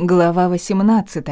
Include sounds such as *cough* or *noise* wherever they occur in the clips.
Глава 18.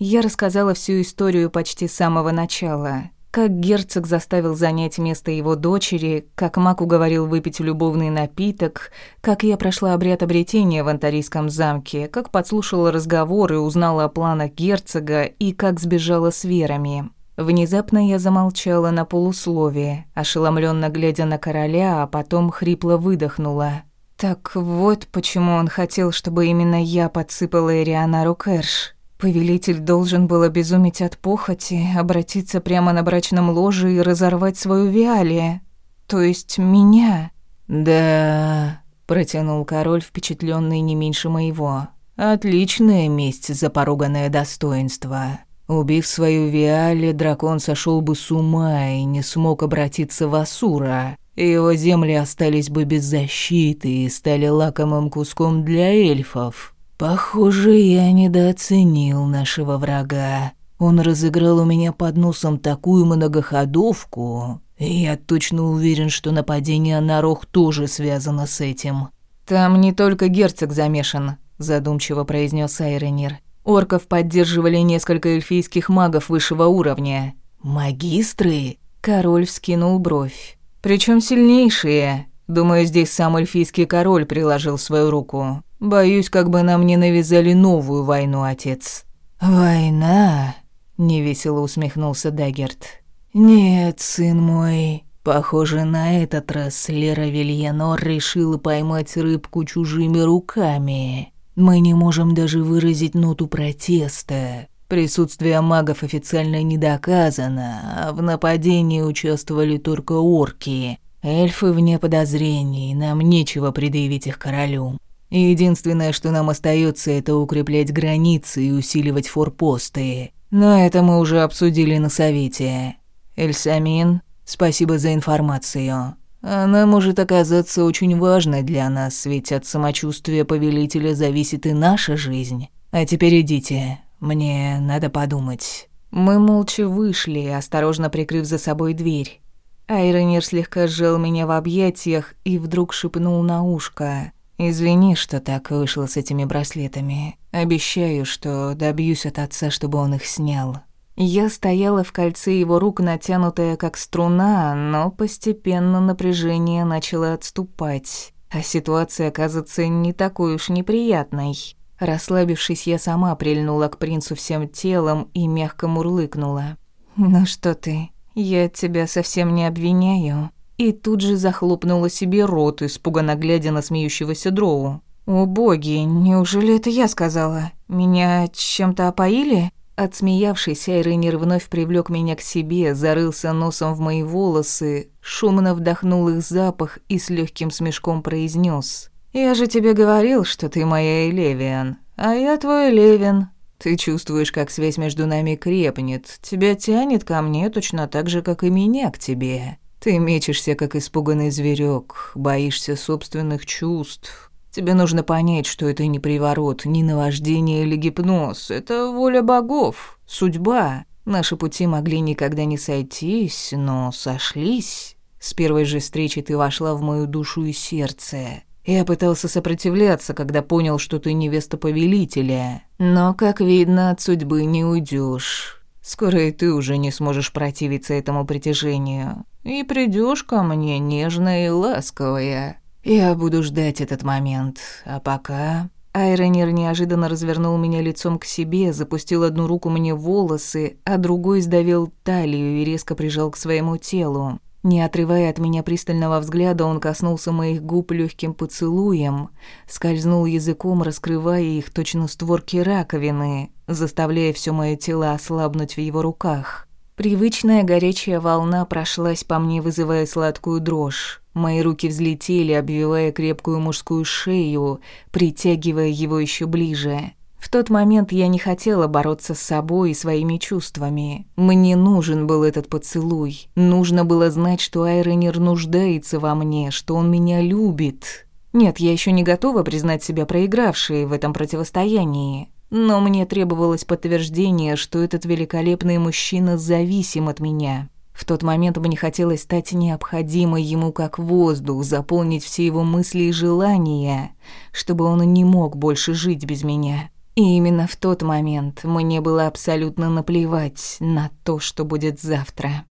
Я рассказала всю историю почти с самого начала. Как герцог заставил занять место его дочери, как маг уговорил выпить любовный напиток, как я прошла обряд обретения в Антарийском замке, как подслушала разговоры, узнала о планах герцога и как сбежала с верами. Внезапно я замолчала на полусловие, ошеломленно глядя на короля, а потом хрипло выдохнула. Так вот почему он хотел, чтобы именно я подсыпала Эрианару Кэрш. Повелитель должен был обезуметь от похоти, обратиться прямо на брачном ложе и разорвать свою Виалия. То есть меня. «Да...» — протянул король, впечатленный не меньше моего. «Отличная месть за поруганное достоинство. Убив свою Виали, дракон сошел бы с ума и не смог обратиться в Асура его земли остались бы без защиты и стали лакомым куском для эльфов. Похоже, я недооценил нашего врага. Он разыграл у меня под носом такую многоходовку, и я точно уверен, что нападение на Рох тоже связано с этим. «Там не только герцог замешан», – задумчиво произнес Айренир. «Орков поддерживали несколько эльфийских магов высшего уровня». «Магистры?» Король вскинул бровь. Причем сильнейшие. Думаю, здесь сам эльфийский король приложил свою руку. Боюсь, как бы нам не навязали новую войну, отец». «Война?» — невесело усмехнулся Даггерт. «Нет, сын мой, похоже, на этот раз Лера Вильянор решила поймать рыбку чужими руками. Мы не можем даже выразить ноту протеста. Присутствие магов официально не доказано, а в нападении участвовали только орки. Эльфы вне подозрений, нам нечего предъявить их королю. Единственное, что нам остается, это укреплять границы и усиливать форпосты. Но это мы уже обсудили на совете. Эльсамин, спасибо за информацию. Она может оказаться очень важной для нас, ведь от самочувствия повелителя зависит и наша жизнь. А теперь идите, мне надо подумать». Мы молча вышли, осторожно прикрыв за собой дверь. Айронер слегка сжал меня в объятиях и вдруг шепнул на ушко. «Извини, что так вышло с этими браслетами. Обещаю, что добьюсь от отца, чтобы он их снял». Я стояла в кольце его рук, натянутая как струна, но постепенно напряжение начало отступать, а ситуация, кажется, не такой уж неприятной. Расслабившись, я сама прильнула к принцу всем телом и мягко мурлыкнула. «Ну что ты, я тебя совсем не обвиняю». И тут же захлопнула себе рот, испуганно глядя на смеющегося дроу. «О боги, неужели это я сказала? Меня чем-то опоили?» Отсмеявшись, Айренер вновь привлёк меня к себе, зарылся носом в мои волосы, шумно вдохнул их запах и с легким смешком произнес: «Я же тебе говорил, что ты моя Элевиан, а я твой Левин. Ты чувствуешь, как связь между нами крепнет, тебя тянет ко мне точно так же, как и меня к тебе. Ты мечешься, как испуганный зверек, боишься собственных чувств. Тебе нужно понять, что это не приворот, не наваждение или гипноз, это воля богов, судьба. Наши пути могли никогда не сойтись, но сошлись. С первой же встречи ты вошла в мою душу и сердце. Я пытался сопротивляться, когда понял, что ты невеста повелителя. Но, как видно, от судьбы не уйдешь. Скоро и ты уже не сможешь противиться этому притяжению. И придешь ко мне нежная и ласковая. Я буду ждать этот момент. А пока... Айронер неожиданно развернул меня лицом к себе, запустил одну руку мне в волосы, а другой сдавил талию и резко прижал к своему телу. Не отрывая от меня пристального взгляда, он коснулся моих губ легким поцелуем, скользнул языком, раскрывая их точно створки раковины, заставляя все мое тело ослабнуть в его руках. Привычная горячая волна прошлась по мне, вызывая сладкую дрожь. Мои руки взлетели, обвивая крепкую мужскую шею, притягивая его еще ближе. В тот момент я не хотела бороться с собой и своими чувствами. Мне нужен был этот поцелуй. Нужно было знать, что Айронер нуждается во мне, что он меня любит. Нет, я еще не готова признать себя проигравшей в этом противостоянии. Но мне требовалось подтверждение, что этот великолепный мужчина зависим от меня. В тот момент мне хотелось стать необходимой ему как воздух, заполнить все его мысли и желания, чтобы он не мог больше жить без меня. И именно в тот момент мне было абсолютно наплевать на то, что будет завтра.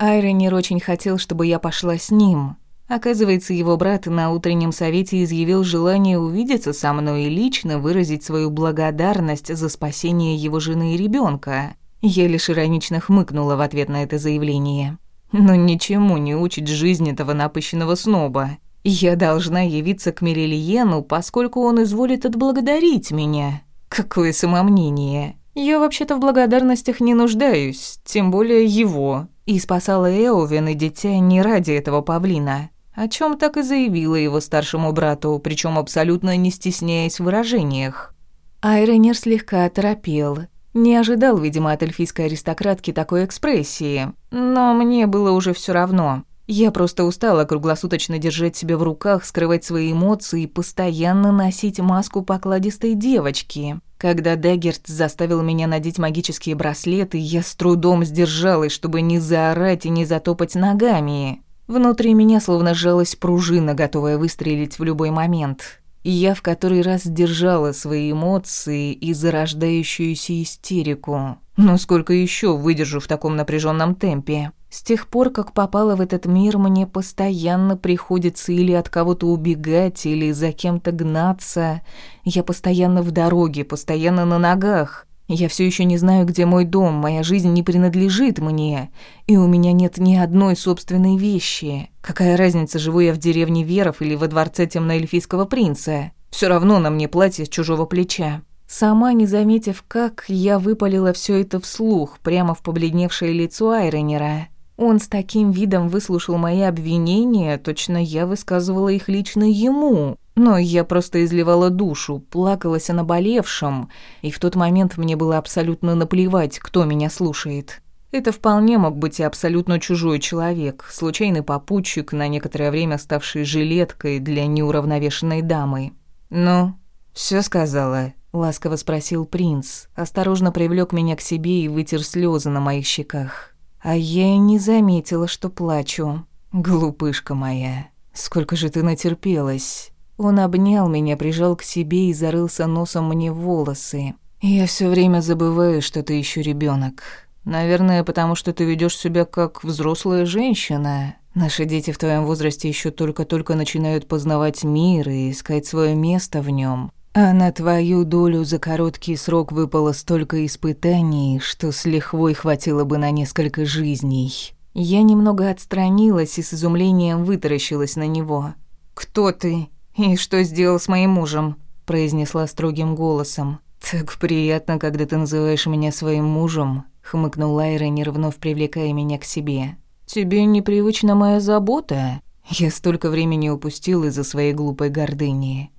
Айронер очень хотел, чтобы я пошла с ним. Оказывается, его брат на утреннем совете изъявил желание увидеться со мной и лично выразить свою благодарность за спасение его жены и ребенка. Я лишь иронично хмыкнула в ответ на это заявление. Но ничему не учит жизнь этого напыщенного сноба. Я должна явиться к Мерильену, поскольку он изволит отблагодарить меня. Какое самомнение. Я вообще-то в благодарностях не нуждаюсь, тем более его. И спасала Эовен и дитя не ради этого павлина. О чем так и заявила его старшему брату, причем абсолютно не стесняясь в выражениях. Айренер слегка оторопел. Не ожидал, видимо, от эльфийской аристократки такой экспрессии. Но мне было уже все равно. Я просто устала круглосуточно держать себя в руках, скрывать свои эмоции и постоянно носить маску покладистой девочки. Когда Даггерт заставил меня надеть магические браслеты, я с трудом сдержалась, чтобы не заорать и не затопать ногами. Внутри меня словно сжалась пружина, готовая выстрелить в любой момент. И я в который раз сдержала свои эмоции и зарождающуюся истерику. Но сколько еще выдержу в таком напряженном темпе? С тех пор, как попала в этот мир, мне постоянно приходится или от кого-то убегать, или за кем-то гнаться. Я постоянно в дороге, постоянно на ногах. Я все еще не знаю, где мой дом, моя жизнь не принадлежит мне, и у меня нет ни одной собственной вещи. Какая разница, живу я в деревне Веров или во дворце темноэльфийского принца? Все равно на мне платье с чужого плеча. Сама не заметив, как я выпалила все это вслух, прямо в побледневшее лицо Айронера. Он с таким видом выслушал мои обвинения, точно я высказывала их лично ему. Но я просто изливала душу, плакалась о наболевшем, и в тот момент мне было абсолютно наплевать, кто меня слушает. Это вполне мог быть и абсолютно чужой человек, случайный попутчик, на некоторое время ставший жилеткой для неуравновешенной дамы. «Ну, все сказала?» — ласково спросил принц, осторожно привлек меня к себе и вытер слезы на моих щеках. А я и не заметила, что плачу. «Глупышка моя, сколько же ты натерпелась!» Он обнял меня, прижал к себе и зарылся носом мне в волосы. Я все время забываю, что ты еще ребенок. Наверное, потому что ты ведешь себя как взрослая женщина. Наши дети в твоем возрасте еще только-только начинают познавать мир и искать свое место в нем. А на твою долю за короткий срок выпало столько испытаний, что с лихвой хватило бы на несколько жизней. Я немного отстранилась и с изумлением вытаращилась на него. «Кто ты?» «И что сделал с моим мужем?» – произнесла строгим голосом. «Так приятно, когда ты называешь меня своим мужем», – хмыкнул Лайра, вновь привлекая меня к себе. «Тебе непривычна моя забота?» Я столько времени упустил из-за своей глупой гордыни.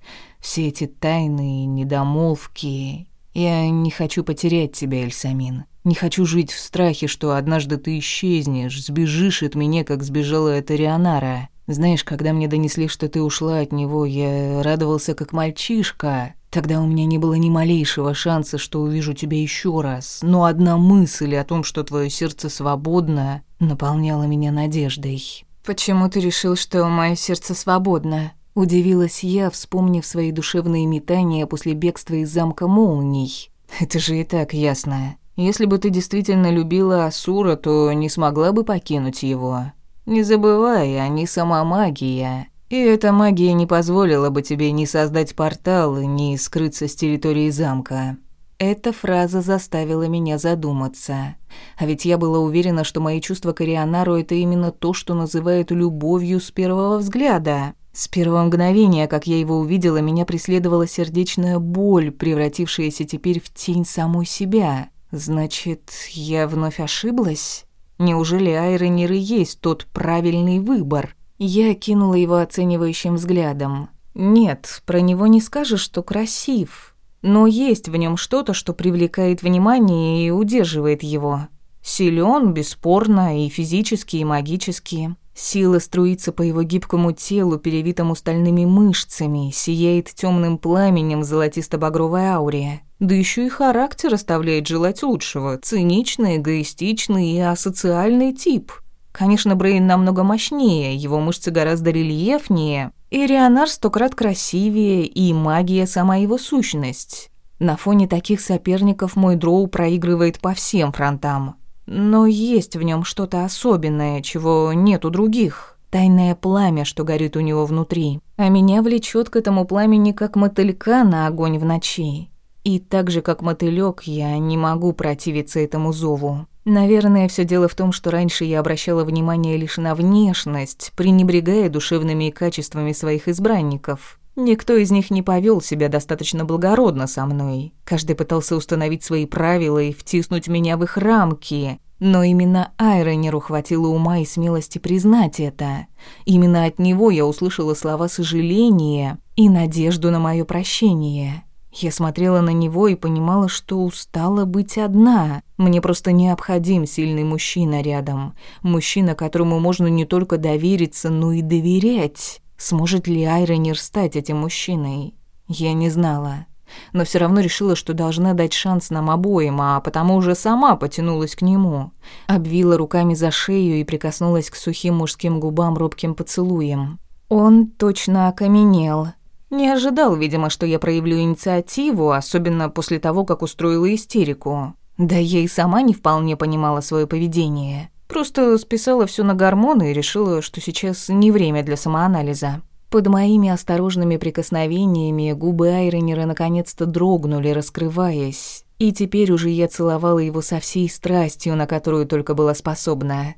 Все эти тайны и недомолвки. Я не хочу потерять тебя, Эльсамин. Не хочу жить в страхе, что однажды ты исчезнешь, сбежишь от меня, как сбежала эта Рионара. Знаешь, когда мне донесли, что ты ушла от него, я радовался как мальчишка. Тогда у меня не было ни малейшего шанса, что увижу тебя еще раз. Но одна мысль о том, что твое сердце свободно, наполняла меня надеждой. «Почему ты решил, что мое сердце свободно?» Удивилась я, вспомнив свои душевные метания после бегства из замка молний. «Это же и так ясно. Если бы ты действительно любила Асура, то не смогла бы покинуть его. Не забывай, они сама магия. И эта магия не позволила бы тебе ни создать портал, ни скрыться с территории замка. Эта фраза заставила меня задуматься. А ведь я была уверена, что мои чувства к Арианару — это именно то, что называют любовью с первого взгляда. С первого мгновения, как я его увидела, меня преследовала сердечная боль, превратившаяся теперь в тень самой себя. Значит, я вновь ошиблась? Неужели Айронер и есть тот правильный выбор? Я кинула его оценивающим взглядом. Нет, про него не скажешь, что красив. Но есть в нем что-то, что привлекает внимание и удерживает его. Силен, бесспорно, и физически, и магически. Сила струится по его гибкому телу, перевитому стальными мышцами, сияет темным пламенем в золотисто-багровой ауре. Да еще и характер оставляет желать лучшего. Циничный, эгоистичный и асоциальный тип. Конечно, Брейн намного мощнее, его мышцы гораздо рельефнее, и Рионар сто крат красивее, и магия сама его сущность. На фоне таких соперников мой дроу проигрывает по всем фронтам. Но есть в нем что-то особенное, чего нет у других. Тайное пламя, что горит у него внутри. А меня влечет к этому пламени, как мотылька на огонь в ночи. И так же, как мотылёк, я не могу противиться этому зову. Наверное, все дело в том, что раньше я обращала внимание лишь на внешность, пренебрегая душевными качествами своих избранников. Никто из них не повел себя достаточно благородно со мной. Каждый пытался установить свои правила и втиснуть меня в их рамки. Но именно Айронеру хватило ума и смелости признать это. Именно от него я услышала слова сожаления и надежду на мое прощение. Я смотрела на него и понимала, что устала быть одна. Мне просто необходим сильный мужчина рядом. Мужчина, которому можно не только довериться, но и доверять. Сможет ли Айронер стать этим мужчиной? Я не знала. Но все равно решила, что должна дать шанс нам обоим, а потому уже сама потянулась к нему. Обвила руками за шею и прикоснулась к сухим мужским губам робким поцелуем. Он точно окаменел. Не ожидал, видимо, что я проявлю инициативу, особенно после того, как устроила истерику. Да я и сама не вполне понимала свое поведение. Просто списала все на гормоны и решила, что сейчас не время для самоанализа. Под моими осторожными прикосновениями губы Айронера наконец-то дрогнули, раскрываясь. И теперь уже я целовала его со всей страстью, на которую только была способна.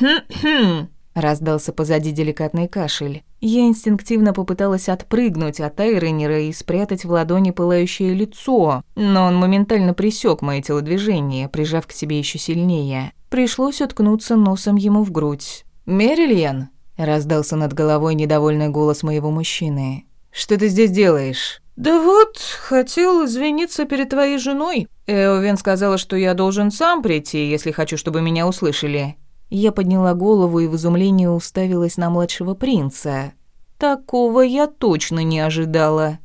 *clears throat* Раздался позади деликатный кашель. Я инстинктивно попыталась отпрыгнуть от Айронера и спрятать в ладони пылающее лицо, но он моментально пресек мои телодвижения, прижав к себе еще сильнее. Пришлось уткнуться носом ему в грудь. «Мерильян!» — раздался над головой недовольный голос моего мужчины. «Что ты здесь делаешь?» «Да вот, хотел извиниться перед твоей женой. Эовен сказала, что я должен сам прийти, если хочу, чтобы меня услышали. Я подняла голову и в изумлении уставилась на младшего принца. Такого я точно не ожидала.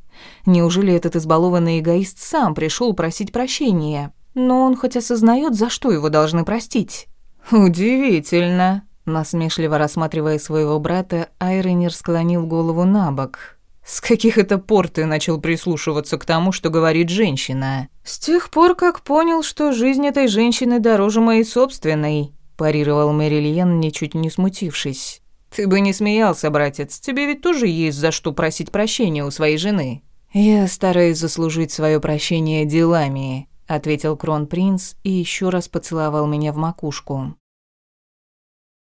Неужели этот избалованный эгоист сам пришел просить прощения? Но он хоть осознает, за что его должны простить. Удивительно. Насмешливо рассматривая своего брата, Айренер склонил голову на бок. «С каких это пор ты начал прислушиваться к тому, что говорит женщина?» «С тех пор, как понял, что жизнь этой женщины дороже моей собственной», парировал Мэрилиен, ничуть не смутившись. «Ты бы не смеялся, братец, тебе ведь тоже есть за что просить прощения у своей жены». «Я стараюсь заслужить свое прощение делами», — ответил кронпринц и еще раз поцеловал меня в макушку.